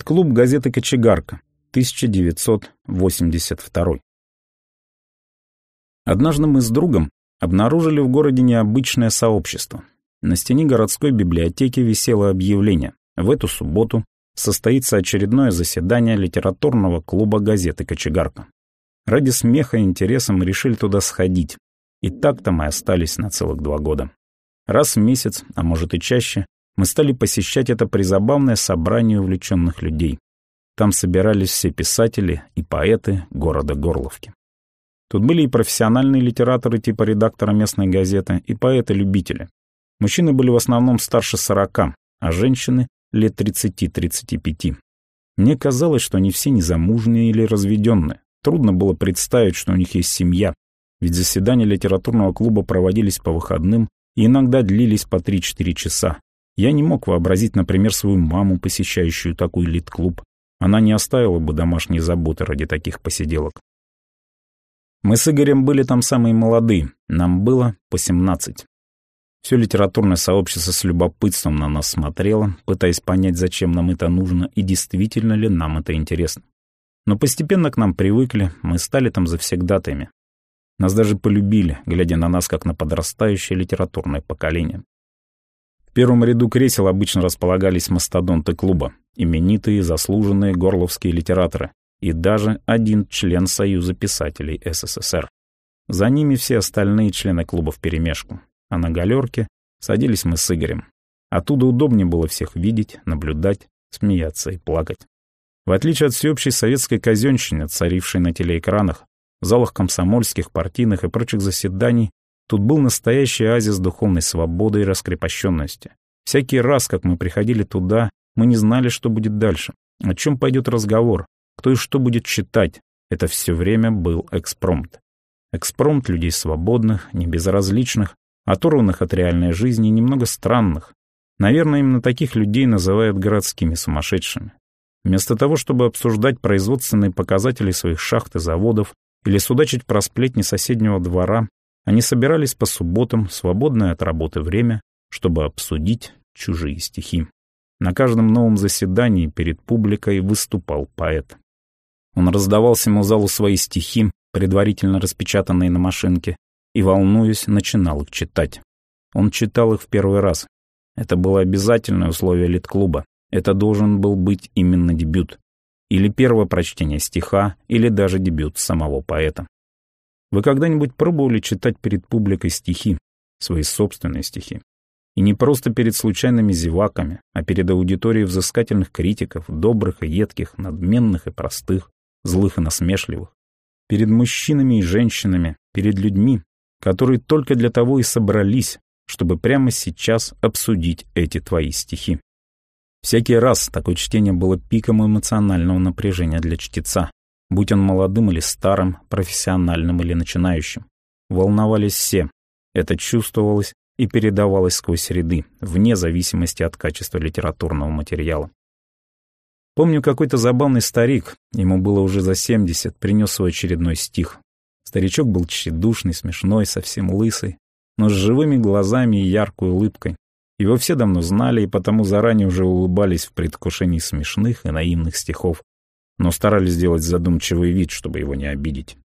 Литклуб газеты «Кочегарка», 1982. Однажды мы с другом обнаружили в городе необычное сообщество. На стене городской библиотеки висело объявление. В эту субботу состоится очередное заседание литературного клуба газеты «Кочегарка». Ради смеха и интереса мы решили туда сходить. И так-то мы остались на целых два года. Раз в месяц, а может и чаще, мы стали посещать это призабавное собрание увлеченных людей. Там собирались все писатели и поэты города Горловки. Тут были и профессиональные литераторы типа редактора местной газеты, и поэты-любители. Мужчины были в основном старше сорока, а женщины — лет тридцати-тридцати пяти. Мне казалось, что они все незамужние или разведенные. Трудно было представить, что у них есть семья, ведь заседания литературного клуба проводились по выходным и иногда длились по 3-4 часа. Я не мог вообразить, например, свою маму, посещающую такой лит-клуб. Она не оставила бы домашние заботы ради таких посиделок. Мы с Игорем были там самые молодые, нам было по 17. Все литературное сообщество с любопытством на нас смотрело, пытаясь понять, зачем нам это нужно и действительно ли нам это интересно. Но постепенно к нам привыкли, мы стали там завсегдатаями. Нас даже полюбили, глядя на нас, как на подрастающее литературное поколение. Первом ряду кресел обычно располагались мастодонты клуба, именитые, заслуженные горловские литераторы и даже один член Союза писателей СССР. За ними все остальные члены клуба вперемешку, а на галерке садились мы с Игорем. Оттуда удобнее было всех видеть, наблюдать, смеяться и плакать. В отличие от всеобщей советской казенщины, царившей на телеэкранах, залах комсомольских, партийных и прочих заседаний, тут был настоящий оазис духовной свободы и раскрепощенности. Всякий раз, как мы приходили туда, мы не знали, что будет дальше, о чем пойдет разговор, кто и что будет читать. Это все время был экспромт. Экспромт людей свободных, небезразличных, оторванных от реальной жизни и немного странных. Наверное, именно таких людей называют городскими сумасшедшими. Вместо того, чтобы обсуждать производственные показатели своих шахт и заводов или судачить про сплетни соседнего двора, они собирались по субботам, свободное от работы время, чтобы обсудить чужие стихи. На каждом новом заседании перед публикой выступал поэт. Он раздавал всему залу свои стихи, предварительно распечатанные на машинке, и, волнуясь, начинал их читать. Он читал их в первый раз. Это было обязательное условие литклуба. Это должен был быть именно дебют. Или первое прочтение стиха, или даже дебют самого поэта. Вы когда-нибудь пробовали читать перед публикой стихи, свои собственные стихи? И не просто перед случайными зеваками, а перед аудиторией взыскательных критиков, добрых и едких, надменных и простых, злых и насмешливых. Перед мужчинами и женщинами, перед людьми, которые только для того и собрались, чтобы прямо сейчас обсудить эти твои стихи. Всякий раз такое чтение было пиком эмоционального напряжения для чтеца, будь он молодым или старым, профессиональным или начинающим. Волновались все. Это чувствовалось и передавалось сквозь ряды, вне зависимости от качества литературного материала. Помню, какой-то забавный старик, ему было уже за 70, принес свой очередной стих. Старичок был тщедушный, смешной, совсем лысый, но с живыми глазами и яркой улыбкой. Его все давно знали и потому заранее уже улыбались в предвкушении смешных и наивных стихов, но старались сделать задумчивый вид, чтобы его не обидеть.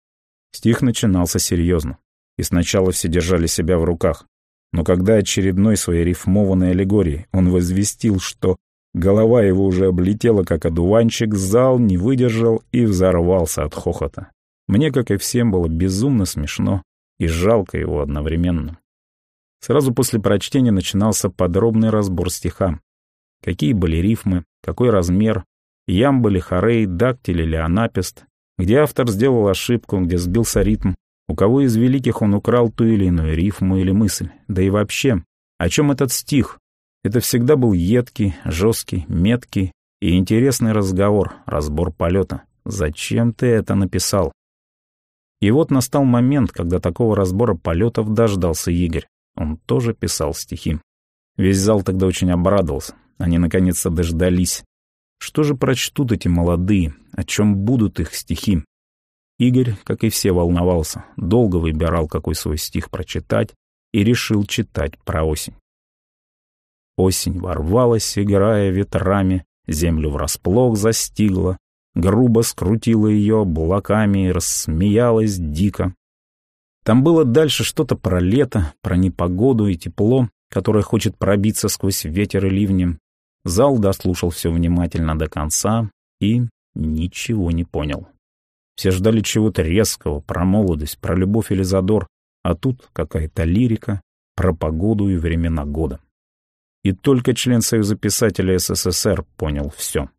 Стих начинался серьезно, и сначала все держали себя в руках, но когда очередной своей рифмованной аллегорией он возвестил, что голова его уже облетела, как одуванчик, зал не выдержал и взорвался от хохота. Мне, как и всем, было безумно смешно и жалко его одновременно. Сразу после прочтения начинался подробный разбор стиха. Какие были рифмы, какой размер, ямбы хорей, дактиль или анапист, где автор сделал ошибку, где сбился ритм, у кого из великих он украл ту или иную рифму или мысль, да и вообще, о чем этот стих? Это всегда был едкий, жесткий, меткий и интересный разговор, разбор полета. Зачем ты это написал? И вот настал момент, когда такого разбора полетов дождался Игорь. Он тоже писал стихи. Весь зал тогда очень обрадовался. Они наконец-то дождались. Что же прочтут эти молодые? О чем будут их стихи? Игорь, как и все, волновался, долго выбирал, какой свой стих прочитать, и решил читать про осень. Осень ворвалась, играя ветрами, землю врасплох застигла, грубо скрутила ее облаками и рассмеялась дико. Там было дальше что-то про лето, про непогоду и тепло, которое хочет пробиться сквозь ветер и ливни. Зал дослушал все внимательно до конца и ничего не понял. Все ждали чего-то резкого, про молодость, про любовь или задор, а тут какая-то лирика про погоду и времена года. И только член Союза писателей СССР понял все.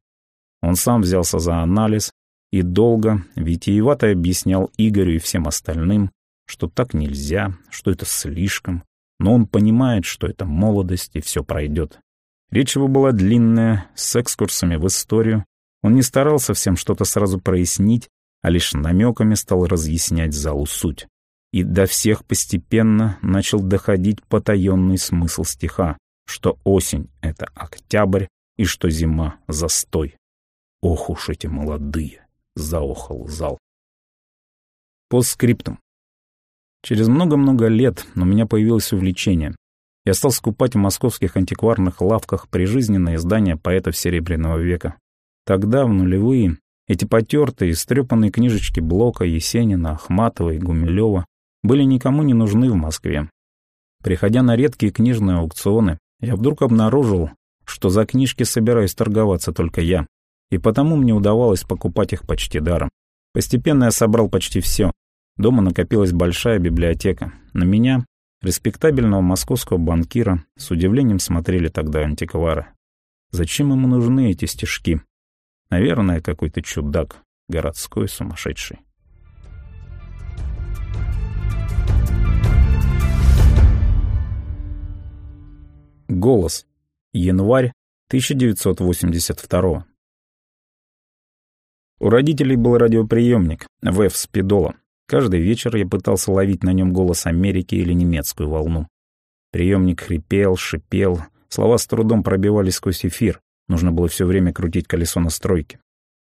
Он сам взялся за анализ и долго, витиевато объяснял Игорю и всем остальным, что так нельзя, что это слишком, но он понимает, что это молодость и все пройдет. Речь его была длинная, с экскурсами в историю. Он не старался всем что-то сразу прояснить, а лишь намеками стал разъяснять залу суть. И до всех постепенно начал доходить потаенный смысл стиха, что осень — это октябрь и что зима — застой. Ох уж эти молодые! — заохал зал. Постскриптум. Через много-много лет у меня появилось увлечение. Я стал скупать в московских антикварных лавках прижизненные издания поэтов Серебряного века. Тогда, в нулевые, эти потертые, истрепанные книжечки Блока, Есенина, Ахматова и Гумилева были никому не нужны в Москве. Приходя на редкие книжные аукционы, я вдруг обнаружил, что за книжки собираюсь торговаться только я, и потому мне удавалось покупать их почти даром. Постепенно я собрал почти все, Дома накопилась большая библиотека. На меня, респектабельного московского банкира, с удивлением смотрели тогда антиквары. Зачем ему нужны эти стишки? Наверное, какой-то чудак, городской сумасшедший. Голос. Январь 1982 У родителей был радиоприемник, ВЭФ Спидола. Каждый вечер я пытался ловить на нем голос Америки или немецкую волну. Приемник хрипел, шипел, слова с трудом пробивались сквозь эфир, нужно было все время крутить колесо настройки.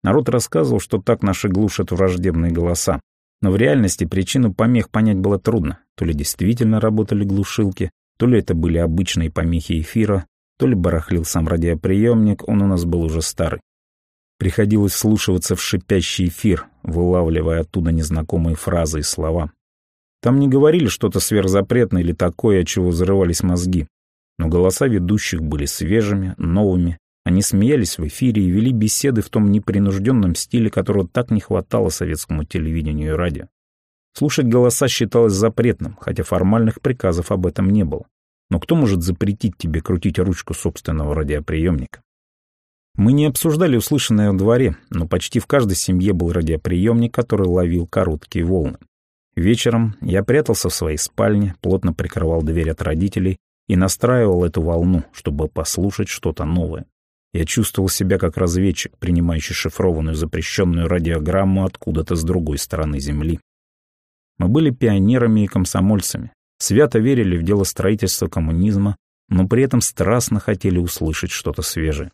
Народ рассказывал, что так наши глушат враждебные голоса. Но в реальности причину помех понять было трудно. То ли действительно работали глушилки, то ли это были обычные помехи эфира, то ли барахлил сам радиоприемник, он у нас был уже старый. Приходилось слушаться в шипящий эфир, вылавливая оттуда незнакомые фразы и слова. Там не говорили что-то сверхзапретное или такое, от чего взрывались мозги. Но голоса ведущих были свежими, новыми. Они смеялись в эфире и вели беседы в том непринужденном стиле, которого так не хватало советскому телевидению и радио. Слушать голоса считалось запретным, хотя формальных приказов об этом не было. Но кто может запретить тебе крутить ручку собственного радиоприемника? Мы не обсуждали услышанное в дворе, но почти в каждой семье был радиоприемник, который ловил короткие волны. Вечером я прятался в своей спальне, плотно прикрывал дверь от родителей и настраивал эту волну, чтобы послушать что-то новое. Я чувствовал себя как разведчик, принимающий шифрованную запрещенную радиограмму откуда-то с другой стороны Земли. Мы были пионерами и комсомольцами, свято верили в дело строительства коммунизма, но при этом страстно хотели услышать что-то свежее.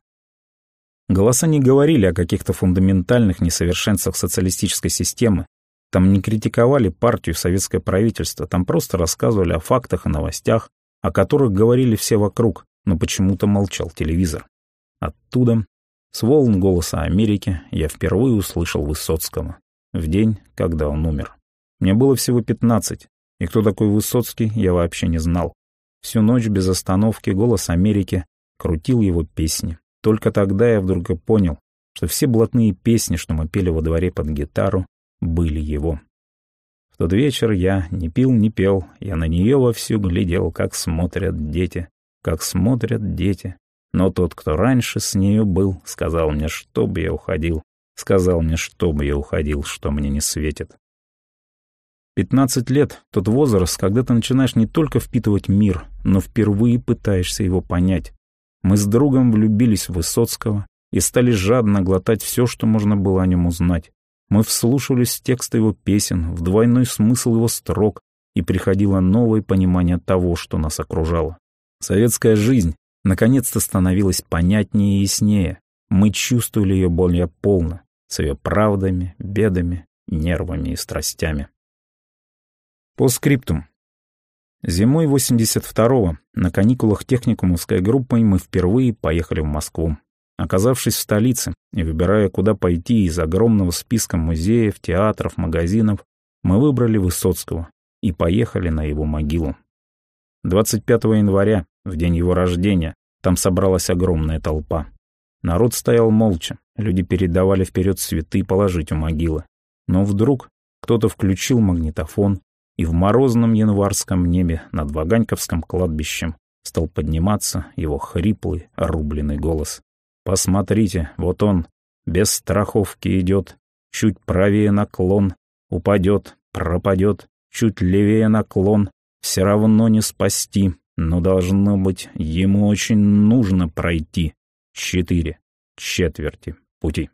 Голоса не говорили о каких-то фундаментальных несовершенствах социалистической системы, там не критиковали партию советское правительство, там просто рассказывали о фактах и новостях, о которых говорили все вокруг, но почему-то молчал телевизор. Оттуда, с волн голоса Америки, я впервые услышал Высоцкого, в день, когда он умер. Мне было всего пятнадцать, и кто такой Высоцкий, я вообще не знал. Всю ночь без остановки голос Америки крутил его песни. Только тогда я вдруг и понял, что все блатные песни, что мы пели во дворе под гитару, были его. В тот вечер я не пил, не пел, я на нее вовсю глядел, как смотрят дети, как смотрят дети. Но тот, кто раньше с нею был, сказал мне, чтобы я уходил, сказал мне, чтобы я уходил, что мне не светит. Пятнадцать лет — тот возраст, когда ты начинаешь не только впитывать мир, но впервые пытаешься его понять, мы с другом влюбились в Высоцкого и стали жадно глотать все, что можно было о нем узнать. Мы вслушивались в тексты его песен, в двойной смысл его строк, и приходило новое понимание того, что нас окружало. Советская жизнь наконец-то становилась понятнее и яснее. Мы чувствовали ее более полно, с ее правдами, бедами, нервами и страстями. По скриптум. Зимой 82-го на каникулах техникумовской группой мы впервые поехали в Москву. Оказавшись в столице и выбирая, куда пойти из огромного списка музеев, театров, магазинов, мы выбрали Высоцкого и поехали на его могилу. 25 января, в день его рождения, там собралась огромная толпа. Народ стоял молча, люди передавали вперед цветы положить у могилы. Но вдруг кто-то включил магнитофон, и в морозном январском небе над Ваганьковским кладбищем стал подниматься его хриплый, рубленый голос. «Посмотрите, вот он, без страховки идет, чуть правее наклон, упадет, пропадет, чуть левее наклон, все равно не спасти, но должно быть, ему очень нужно пройти четыре четверти пути».